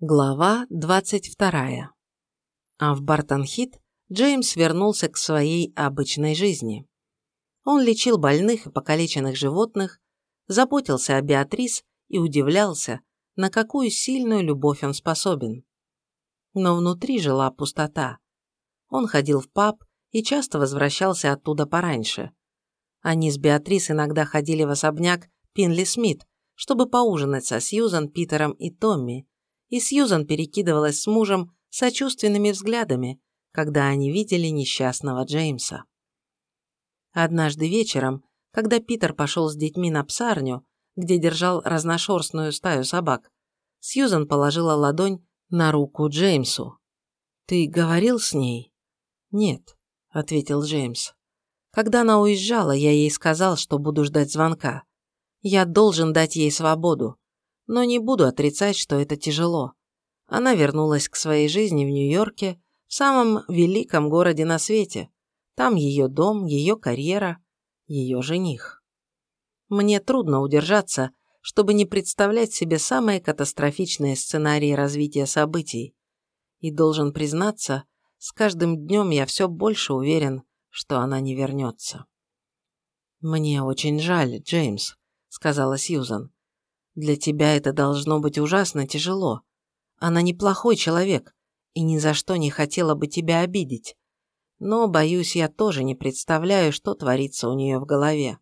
Глава 22. А в Бартон-Хит Джеймс вернулся к своей обычной жизни. Он лечил больных и покалеченных животных, заботился о Беатрис и удивлялся, на какую сильную любовь он способен. Но внутри жила пустота. Он ходил в паб и часто возвращался оттуда пораньше. Они с Беатрис иногда ходили в особняк Пинли Смит, чтобы поужинать со Сьюзан, Питером и Томми, и Сьюзан перекидывалась с мужем сочувственными взглядами, когда они видели несчастного Джеймса. Однажды вечером, когда Питер пошел с детьми на псарню, где держал разношерстную стаю собак, Сьюзан положила ладонь на руку Джеймсу. «Ты говорил с ней?» «Нет», — ответил Джеймс. «Когда она уезжала, я ей сказал, что буду ждать звонка. Я должен дать ей свободу но не буду отрицать, что это тяжело. Она вернулась к своей жизни в Нью-Йорке, в самом великом городе на свете. Там ее дом, ее карьера, ее жених. Мне трудно удержаться, чтобы не представлять себе самые катастрофичные сценарии развития событий. И должен признаться, с каждым днем я все больше уверен, что она не вернется. «Мне очень жаль, Джеймс», — сказала Сьюзан. Для тебя это должно быть ужасно тяжело. Она неплохой человек и ни за что не хотела бы тебя обидеть. Но, боюсь, я тоже не представляю, что творится у нее в голове.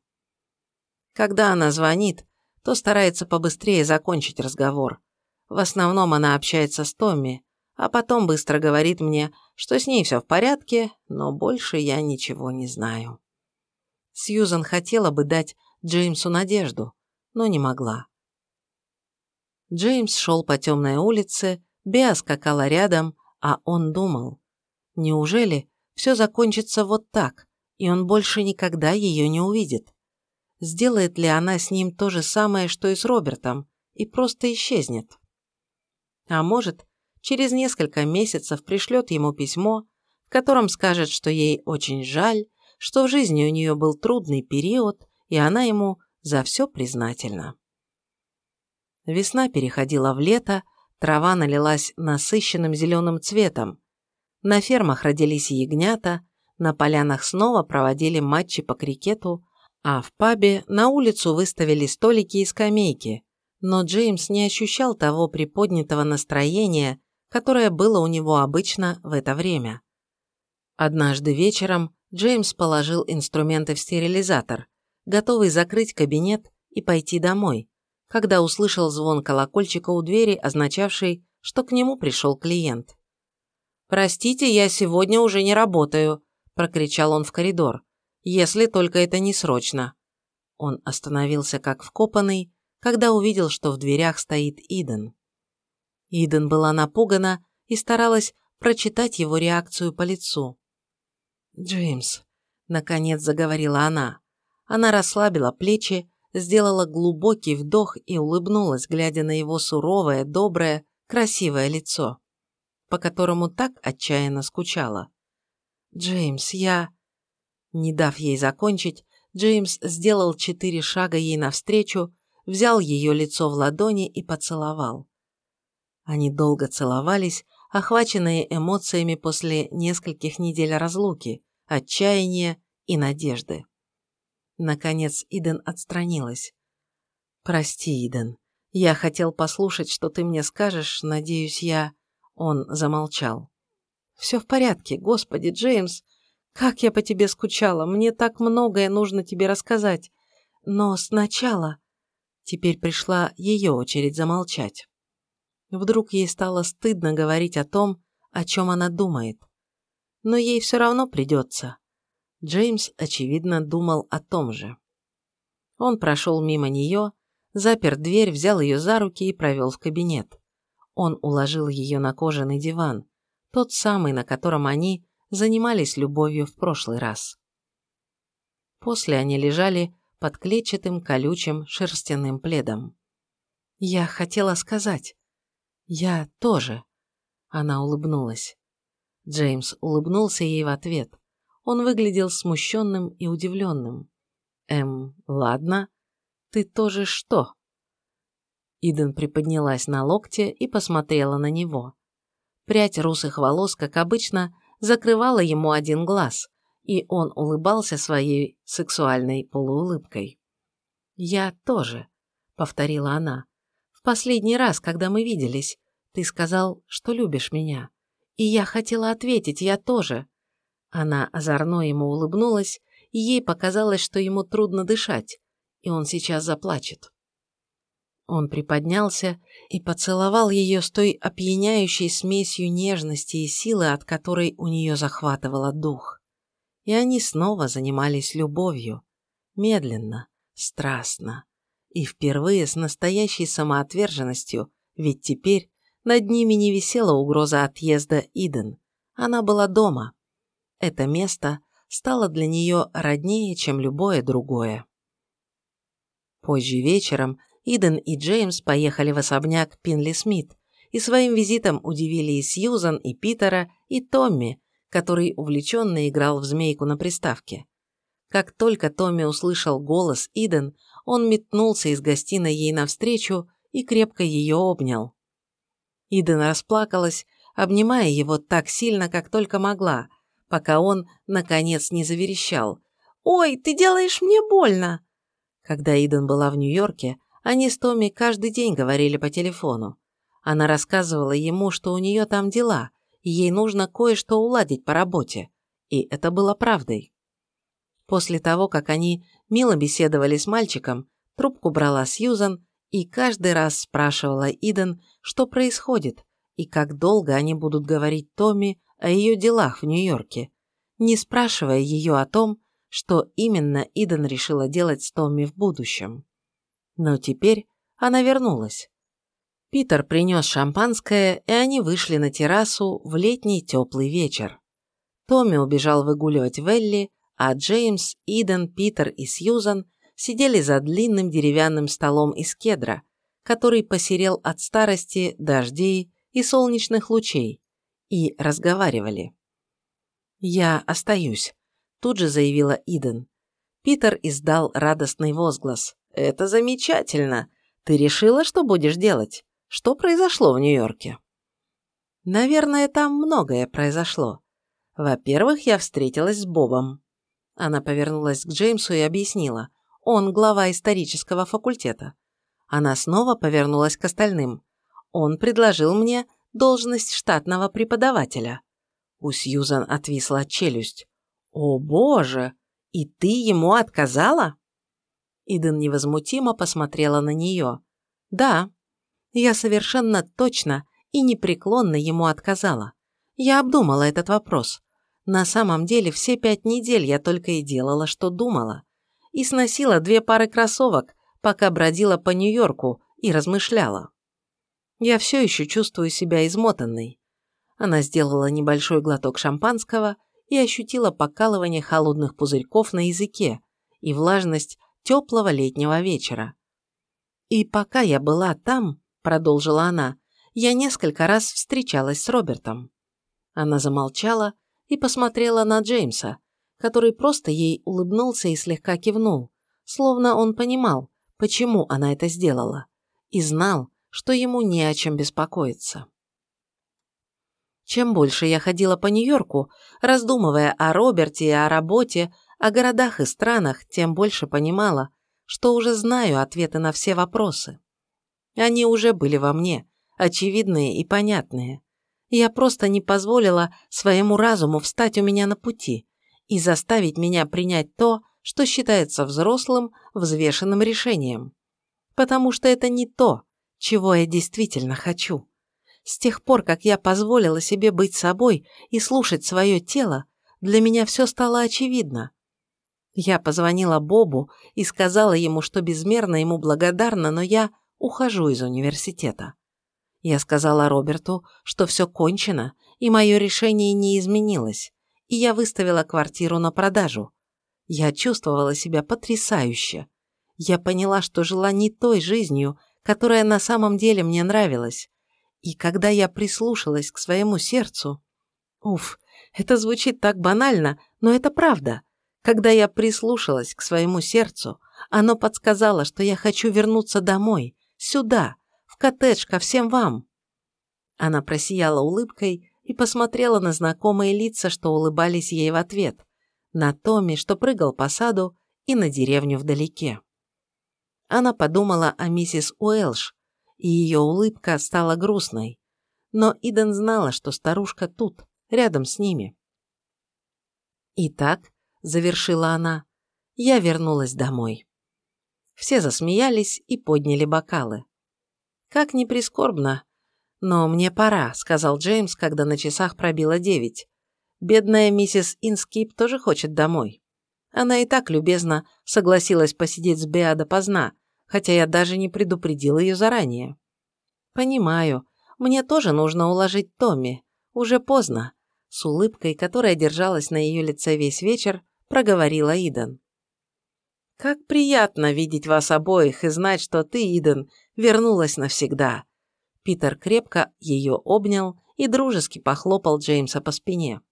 Когда она звонит, то старается побыстрее закончить разговор. В основном она общается с Томми, а потом быстро говорит мне, что с ней все в порядке, но больше я ничего не знаю. Сьюзан хотела бы дать Джеймсу надежду, но не могла. Джеймс шел по темной улице, Беа скакала рядом, а он думал. Неужели все закончится вот так, и он больше никогда ее не увидит? Сделает ли она с ним то же самое, что и с Робертом, и просто исчезнет? А может, через несколько месяцев пришлет ему письмо, в котором скажет, что ей очень жаль, что в жизни у нее был трудный период, и она ему за все признательна. Весна переходила в лето, трава налилась насыщенным зеленым цветом. На фермах родились ягнята, на полянах снова проводили матчи по крикету, а в пабе на улицу выставили столики и скамейки. Но Джеймс не ощущал того приподнятого настроения, которое было у него обычно в это время. Однажды вечером Джеймс положил инструменты в стерилизатор, готовый закрыть кабинет и пойти домой, когда услышал звон колокольчика у двери, означавший, что к нему пришел клиент. «Простите, я сегодня уже не работаю», – прокричал он в коридор, – «если только это не срочно». Он остановился как вкопанный, когда увидел, что в дверях стоит Иден. Иден была напугана и старалась прочитать его реакцию по лицу. «Джеймс», – наконец заговорила она. Она расслабила плечи, сделала глубокий вдох и улыбнулась, глядя на его суровое, доброе, красивое лицо, по которому так отчаянно скучала. «Джеймс, я...» Не дав ей закончить, Джеймс сделал четыре шага ей навстречу, взял ее лицо в ладони и поцеловал. Они долго целовались, охваченные эмоциями после нескольких недель разлуки, отчаяния и надежды. Наконец Иден отстранилась. «Прости, Иден. Я хотел послушать, что ты мне скажешь. Надеюсь, я...» Он замолчал. «Все в порядке, господи, Джеймс. Как я по тебе скучала. Мне так многое нужно тебе рассказать. Но сначала...» Теперь пришла ее очередь замолчать. Вдруг ей стало стыдно говорить о том, о чем она думает. Но ей все равно придется. Джеймс, очевидно, думал о том же. Он прошел мимо нее, запер дверь, взял ее за руки и провел в кабинет. Он уложил ее на кожаный диван, тот самый, на котором они занимались любовью в прошлый раз. После они лежали под клетчатым, колючим, шерстяным пледом. «Я хотела сказать. Я тоже». Она улыбнулась. Джеймс улыбнулся ей в ответ. Он выглядел смущенным и удивленным. «Эм, ладно. Ты тоже что?» Иден приподнялась на локте и посмотрела на него. Прядь русых волос, как обычно, закрывала ему один глаз, и он улыбался своей сексуальной полуулыбкой. «Я тоже», — повторила она. «В последний раз, когда мы виделись, ты сказал, что любишь меня. И я хотела ответить, я тоже». Она озорно ему улыбнулась, и ей показалось, что ему трудно дышать, и он сейчас заплачет. Он приподнялся и поцеловал ее с той опьяняющей смесью нежности и силы, от которой у нее захватывало дух. И они снова занимались любовью. Медленно, страстно. И впервые с настоящей самоотверженностью, ведь теперь над ними не висела угроза отъезда Иден. Она была дома. Это место стало для нее роднее, чем любое другое. Позже вечером Иден и Джеймс поехали в особняк Пинли Смит и своим визитом удивили и Сьюзан, и Питера, и Томми, который увлеченно играл в змейку на приставке. Как только Томми услышал голос Иден, он метнулся из гостиной ей навстречу и крепко ее обнял. Иден расплакалась, обнимая его так сильно, как только могла, пока он, наконец, не заверещал. «Ой, ты делаешь мне больно!» Когда Иден была в Нью-Йорке, они с Томми каждый день говорили по телефону. Она рассказывала ему, что у нее там дела, и ей нужно кое-что уладить по работе. И это было правдой. После того, как они мило беседовали с мальчиком, трубку брала Сьюзан и каждый раз спрашивала Иден, что происходит и как долго они будут говорить Томми о ее делах в Нью-Йорке, не спрашивая ее о том, что именно Иден решила делать с Томми в будущем. Но теперь она вернулась. Питер принес шампанское, и они вышли на террасу в летний теплый вечер. Томми убежал выгуливать Велли, а Джеймс, Иден, Питер и Сьюзан сидели за длинным деревянным столом из кедра, который посерел от старости, дождей и солнечных лучей, и разговаривали. «Я остаюсь», – тут же заявила Иден. Питер издал радостный возглас. «Это замечательно! Ты решила, что будешь делать? Что произошло в Нью-Йорке?» «Наверное, там многое произошло. Во-первых, я встретилась с Бобом». Она повернулась к Джеймсу и объяснила. Он глава исторического факультета. Она снова повернулась к остальным. Он предложил мне должность штатного преподавателя. У Сьюзан отвисла челюсть. «О, боже! И ты ему отказала?» Иден невозмутимо посмотрела на нее. «Да, я совершенно точно и непреклонно ему отказала. Я обдумала этот вопрос. На самом деле все пять недель я только и делала, что думала. И сносила две пары кроссовок, пока бродила по Нью-Йорку и размышляла. Я все еще чувствую себя измотанной. Она сделала небольшой глоток шампанского и ощутила покалывание холодных пузырьков на языке и влажность теплого летнего вечера. «И пока я была там», — продолжила она, — «я несколько раз встречалась с Робертом». Она замолчала и посмотрела на Джеймса, который просто ей улыбнулся и слегка кивнул, словно он понимал, почему она это сделала, и знал, что ему не о чем беспокоиться. Чем больше я ходила по Нью-Йорку, раздумывая о Роберте и о работе, о городах и странах, тем больше понимала, что уже знаю ответы на все вопросы. Они уже были во мне, очевидные и понятные. Я просто не позволила своему разуму встать у меня на пути и заставить меня принять то, что считается взрослым, взвешенным решением. Потому что это не то, чего я действительно хочу. С тех пор, как я позволила себе быть собой и слушать свое тело, для меня все стало очевидно. Я позвонила Бобу и сказала ему, что безмерно ему благодарна, но я ухожу из университета. Я сказала Роберту, что все кончено, и мое решение не изменилось, и я выставила квартиру на продажу. Я чувствовала себя потрясающе. Я поняла, что жила не той жизнью, которая на самом деле мне нравилась. И когда я прислушалась к своему сердцу... Уф, это звучит так банально, но это правда. Когда я прислушалась к своему сердцу, оно подсказало, что я хочу вернуться домой, сюда, В коттедж ко всем вам!» Она просияла улыбкой и посмотрела на знакомые лица, что улыбались ей в ответ, на Томми, что прыгал по саду, и на деревню вдалеке. Она подумала о миссис Уэлш, и ее улыбка стала грустной. Но Иден знала, что старушка тут, рядом с ними. «Итак», — завершила она, — «я вернулась домой». Все засмеялись и подняли бокалы. «Как ни прискорбно, но мне пора», — сказал Джеймс, когда на часах пробило девять. «Бедная миссис Инскип тоже хочет домой». Она и так любезно согласилась посидеть с Беа допоздна, хотя я даже не предупредил ее заранее. «Понимаю. Мне тоже нужно уложить Томми. Уже поздно», – с улыбкой, которая держалась на ее лице весь вечер, проговорила Иден. «Как приятно видеть вас обоих и знать, что ты, Иден, вернулась навсегда». Питер крепко ее обнял и дружески похлопал Джеймса по спине.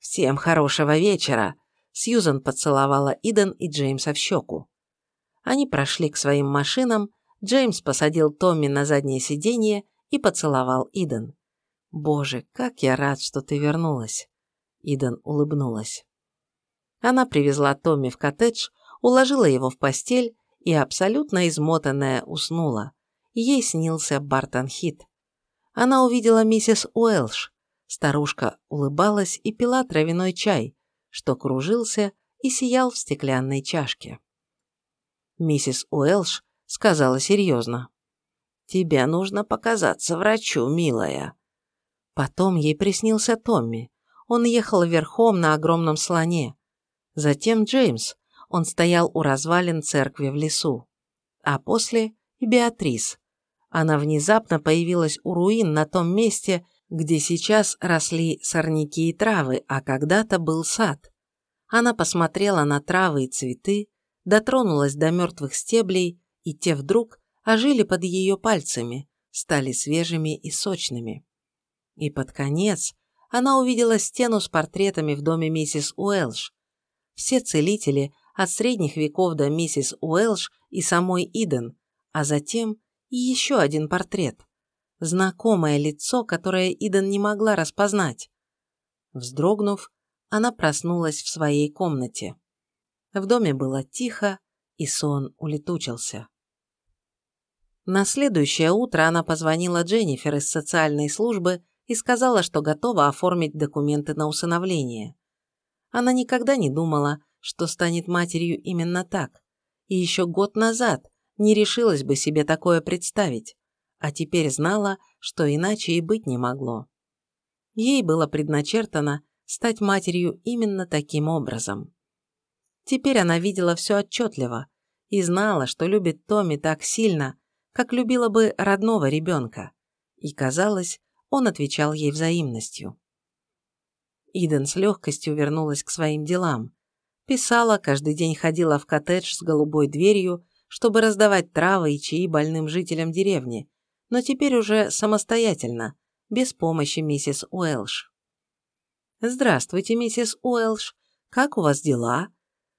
«Всем хорошего вечера!» Сьюзан поцеловала Иден и Джеймса в щеку. Они прошли к своим машинам, Джеймс посадил Томми на заднее сиденье и поцеловал Иден. «Боже, как я рад, что ты вернулась!» Иден улыбнулась. Она привезла Томми в коттедж, уложила его в постель и, абсолютно измотанная, уснула. Ей снился Бартон Хит. Она увидела миссис Уэлш. Старушка улыбалась и пила травяной чай, что кружился и сиял в стеклянной чашке. Миссис Уэлш сказала серьезно. «Тебе нужно показаться врачу, милая». Потом ей приснился Томми. Он ехал верхом на огромном слоне. Затем Джеймс. Он стоял у развалин церкви в лесу. А после и Беатрис. Она внезапно появилась у руин на том месте, где сейчас росли сорняки и травы, а когда-то был сад. Она посмотрела на травы и цветы, дотронулась до мертвых стеблей, и те вдруг ожили под ее пальцами, стали свежими и сочными. И под конец она увидела стену с портретами в доме миссис Уэлш. Все целители от средних веков до миссис Уэлш и самой Иден, а затем и еще один портрет знакомое лицо, которое Иден не могла распознать. Вздрогнув, она проснулась в своей комнате. В доме было тихо, и сон улетучился. На следующее утро она позвонила Дженнифер из социальной службы и сказала, что готова оформить документы на усыновление. Она никогда не думала, что станет матерью именно так, и еще год назад не решилась бы себе такое представить а теперь знала, что иначе и быть не могло. Ей было предначертано стать матерью именно таким образом. Теперь она видела все отчетливо и знала, что любит Томми так сильно, как любила бы родного ребенка, и, казалось, он отвечал ей взаимностью. Иден с легкостью вернулась к своим делам. Писала, каждый день ходила в коттедж с голубой дверью, чтобы раздавать травы и чаи больным жителям деревни, но теперь уже самостоятельно, без помощи миссис Уэлш. «Здравствуйте, миссис Уэлш. Как у вас дела?»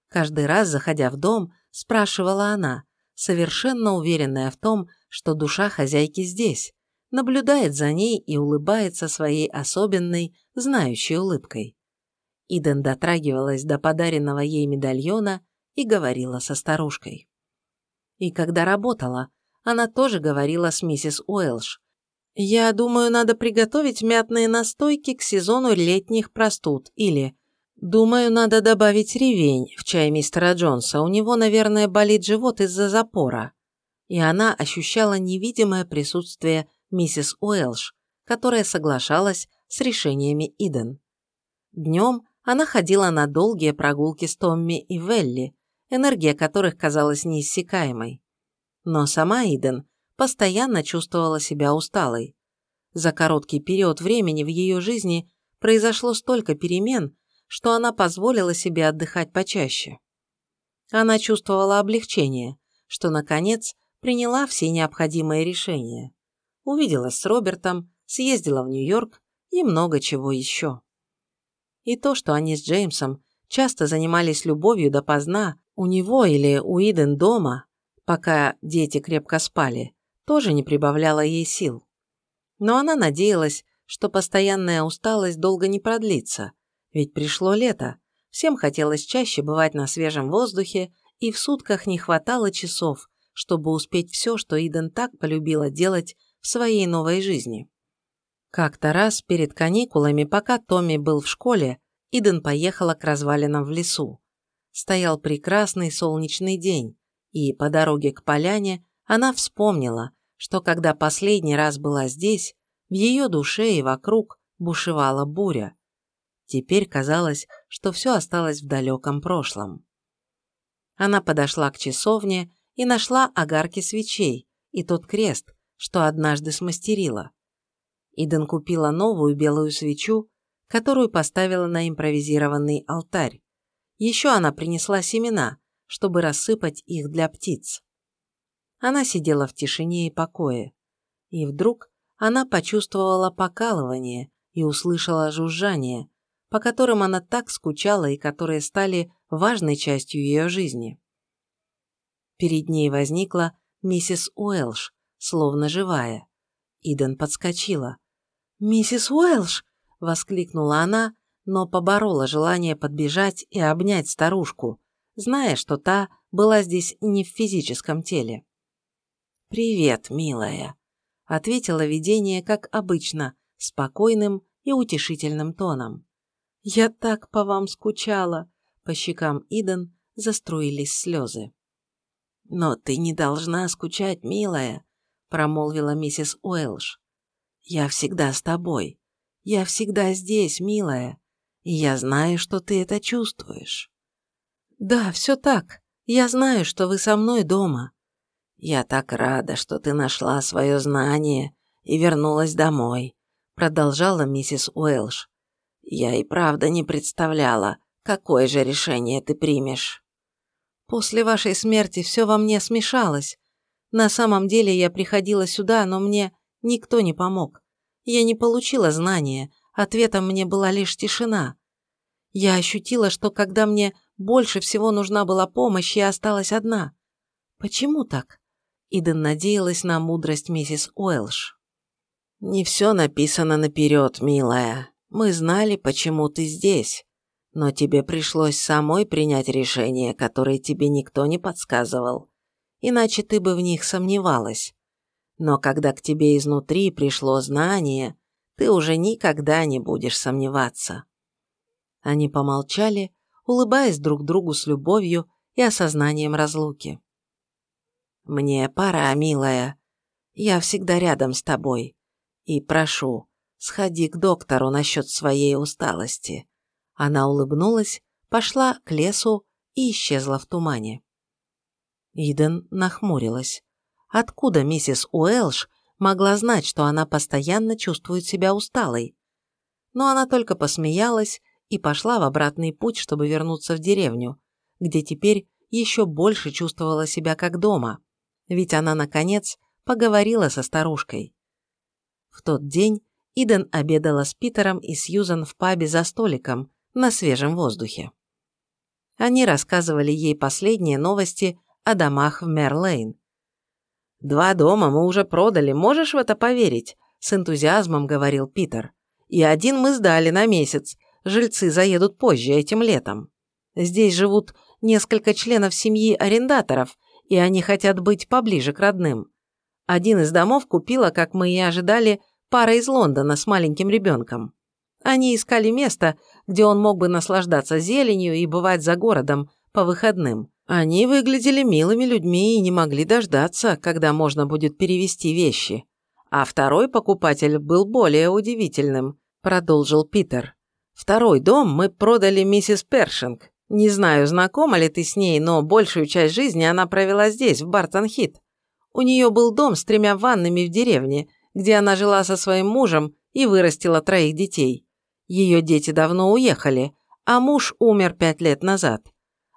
Каждый раз, заходя в дом, спрашивала она, совершенно уверенная в том, что душа хозяйки здесь, наблюдает за ней и улыбается своей особенной, знающей улыбкой. Иден дотрагивалась до подаренного ей медальона и говорила со старушкой. И когда работала, она тоже говорила с миссис Уэлш. «Я думаю, надо приготовить мятные настойки к сезону летних простуд» или «Думаю, надо добавить ревень в чай мистера Джонса, у него, наверное, болит живот из-за запора». И она ощущала невидимое присутствие миссис Уэлш, которая соглашалась с решениями Иден. Днем она ходила на долгие прогулки с Томми и Велли, энергия которых казалась неиссякаемой. Но сама Иден постоянно чувствовала себя усталой. За короткий период времени в ее жизни произошло столько перемен, что она позволила себе отдыхать почаще. Она чувствовала облегчение, что, наконец, приняла все необходимые решения. Увиделась с Робертом, съездила в Нью-Йорк и много чего еще. И то, что они с Джеймсом часто занимались любовью допоздна у него или у Иден дома, пока дети крепко спали, тоже не прибавляло ей сил. Но она надеялась, что постоянная усталость долго не продлится, ведь пришло лето, всем хотелось чаще бывать на свежем воздухе, и в сутках не хватало часов, чтобы успеть все, что Иден так полюбила делать в своей новой жизни. Как-то раз перед каникулами, пока Томми был в школе, Иден поехала к развалинам в лесу. Стоял прекрасный солнечный день, и по дороге к поляне она вспомнила, что когда последний раз была здесь, в ее душе и вокруг бушевала буря. Теперь казалось, что все осталось в далеком прошлом. Она подошла к часовне и нашла огарки свечей и тот крест, что однажды смастерила. Иден купила новую белую свечу, которую поставила на импровизированный алтарь. Еще она принесла семена, чтобы рассыпать их для птиц. Она сидела в тишине и покое. И вдруг она почувствовала покалывание и услышала жужжание, по которым она так скучала и которые стали важной частью ее жизни. Перед ней возникла миссис Уэлш, словно живая. Иден подскочила. «Миссис Уэлш!» – воскликнула она, но поборола желание подбежать и обнять старушку, зная, что та была здесь не в физическом теле. «Привет, милая», – ответила видение, как обычно, спокойным и утешительным тоном. «Я так по вам скучала», – по щекам Иден заструились слезы. «Но ты не должна скучать, милая», – промолвила миссис Уэлш. «Я всегда с тобой. Я всегда здесь, милая. И я знаю, что ты это чувствуешь». «Да, все так. Я знаю, что вы со мной дома», «Я так рада, что ты нашла свое знание и вернулась домой», продолжала миссис Уэлш. «Я и правда не представляла, какое же решение ты примешь». «После вашей смерти все во мне смешалось. На самом деле я приходила сюда, но мне никто не помог. Я не получила знания, ответом мне была лишь тишина. Я ощутила, что когда мне больше всего нужна была помощь, я осталась одна. Почему так? Иден надеялась на мудрость миссис Уэлш. «Не все написано наперед, милая. Мы знали, почему ты здесь. Но тебе пришлось самой принять решение, которое тебе никто не подсказывал. Иначе ты бы в них сомневалась. Но когда к тебе изнутри пришло знание, ты уже никогда не будешь сомневаться». Они помолчали, улыбаясь друг другу с любовью и осознанием разлуки. «Мне пора, милая. Я всегда рядом с тобой. И прошу, сходи к доктору насчет своей усталости». Она улыбнулась, пошла к лесу и исчезла в тумане. Иден нахмурилась. Откуда миссис Уэлш могла знать, что она постоянно чувствует себя усталой? Но она только посмеялась и пошла в обратный путь, чтобы вернуться в деревню, где теперь еще больше чувствовала себя как дома ведь она, наконец, поговорила со старушкой. В тот день Иден обедала с Питером и Сьюзан в пабе за столиком на свежем воздухе. Они рассказывали ей последние новости о домах в Мерлейн. «Два дома мы уже продали, можешь в это поверить?» – с энтузиазмом говорил Питер. «И один мы сдали на месяц, жильцы заедут позже этим летом. Здесь живут несколько членов семьи арендаторов, и они хотят быть поближе к родным. Один из домов купила, как мы и ожидали, пара из Лондона с маленьким ребенком. Они искали место, где он мог бы наслаждаться зеленью и бывать за городом по выходным. Они выглядели милыми людьми и не могли дождаться, когда можно будет перевести вещи. А второй покупатель был более удивительным, продолжил Питер. Второй дом мы продали миссис Першинг. Не знаю, знакома ли ты с ней, но большую часть жизни она провела здесь, в Бартон-Хит. У нее был дом с тремя ваннами в деревне, где она жила со своим мужем и вырастила троих детей. Ее дети давно уехали, а муж умер пять лет назад.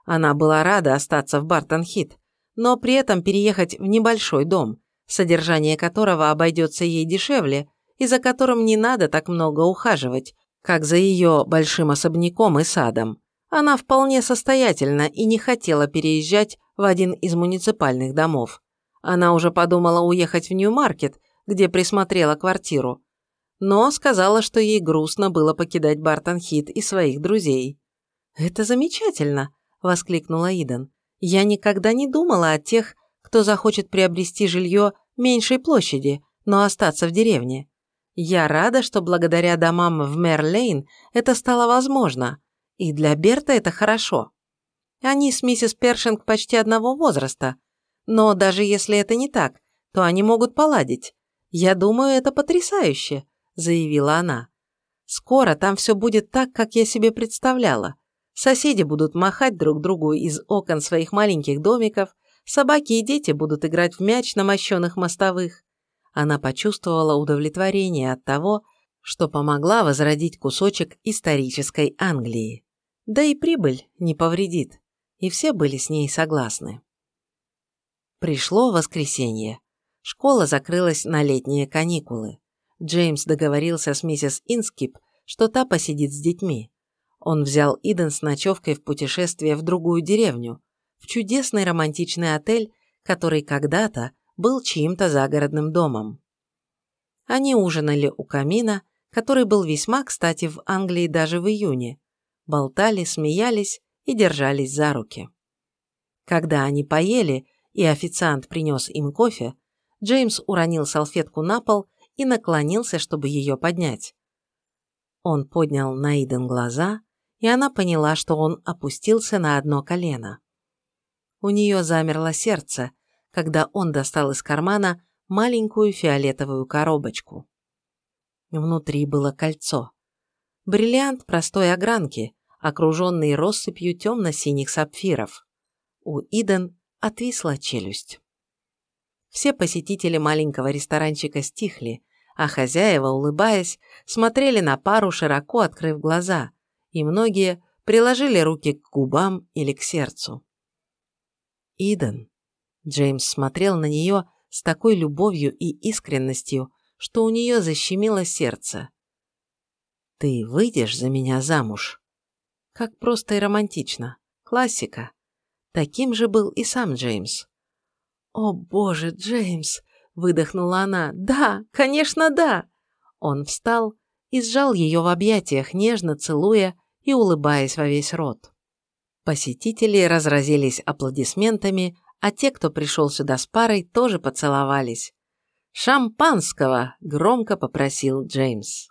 Она была рада остаться в Бартон-Хит, но при этом переехать в небольшой дом, содержание которого обойдется ей дешевле и за которым не надо так много ухаживать, как за ее большим особняком и садом. Она вполне состоятельна и не хотела переезжать в один из муниципальных домов. Она уже подумала уехать в Нью-Маркет, где присмотрела квартиру. Но сказала, что ей грустно было покидать Бартон-Хит и своих друзей. «Это замечательно!» – воскликнула Иден. «Я никогда не думала о тех, кто захочет приобрести жилье меньшей площади, но остаться в деревне. Я рада, что благодаря домам в Мерлейн это стало возможно, и для Берта это хорошо. Они с миссис Першинг почти одного возраста, но даже если это не так, то они могут поладить. Я думаю, это потрясающе», – заявила она. «Скоро там все будет так, как я себе представляла. Соседи будут махать друг другу из окон своих маленьких домиков, собаки и дети будут играть в мяч на мощенных мостовых. Она почувствовала удовлетворение от того, что помогла возродить кусочек исторической Англии. Да и прибыль не повредит, и все были с ней согласны. Пришло воскресенье. Школа закрылась на летние каникулы. Джеймс договорился с миссис Инскип, что та посидит с детьми. Он взял Иден с ночевкой в путешествие в другую деревню, в чудесный романтичный отель, который когда-то был чьим-то загородным домом. Они ужинали у камина, который был весьма кстати в Англии даже в июне, болтали, смеялись и держались за руки. Когда они поели, и официант принес им кофе, Джеймс уронил салфетку на пол и наклонился, чтобы ее поднять. Он поднял на Иден глаза, и она поняла, что он опустился на одно колено. У нее замерло сердце, когда он достал из кармана маленькую фиолетовую коробочку. Внутри было кольцо. Бриллиант простой огранки, окруженный россыпью темно-синих сапфиров. У Иден отвисла челюсть. Все посетители маленького ресторанчика стихли, а хозяева, улыбаясь, смотрели на пару, широко открыв глаза, и многие приложили руки к губам или к сердцу. Иден. Джеймс смотрел на нее с такой любовью и искренностью, что у нее защемило сердце. «Ты выйдешь за меня замуж?» Как просто и романтично. Классика. Таким же был и сам Джеймс. «О боже, Джеймс!» – выдохнула она. «Да, конечно, да!» Он встал и сжал ее в объятиях, нежно целуя и улыбаясь во весь рот. Посетители разразились аплодисментами, а те, кто пришел сюда с парой, тоже поцеловались. «Шампанского!» – громко попросил Джеймс.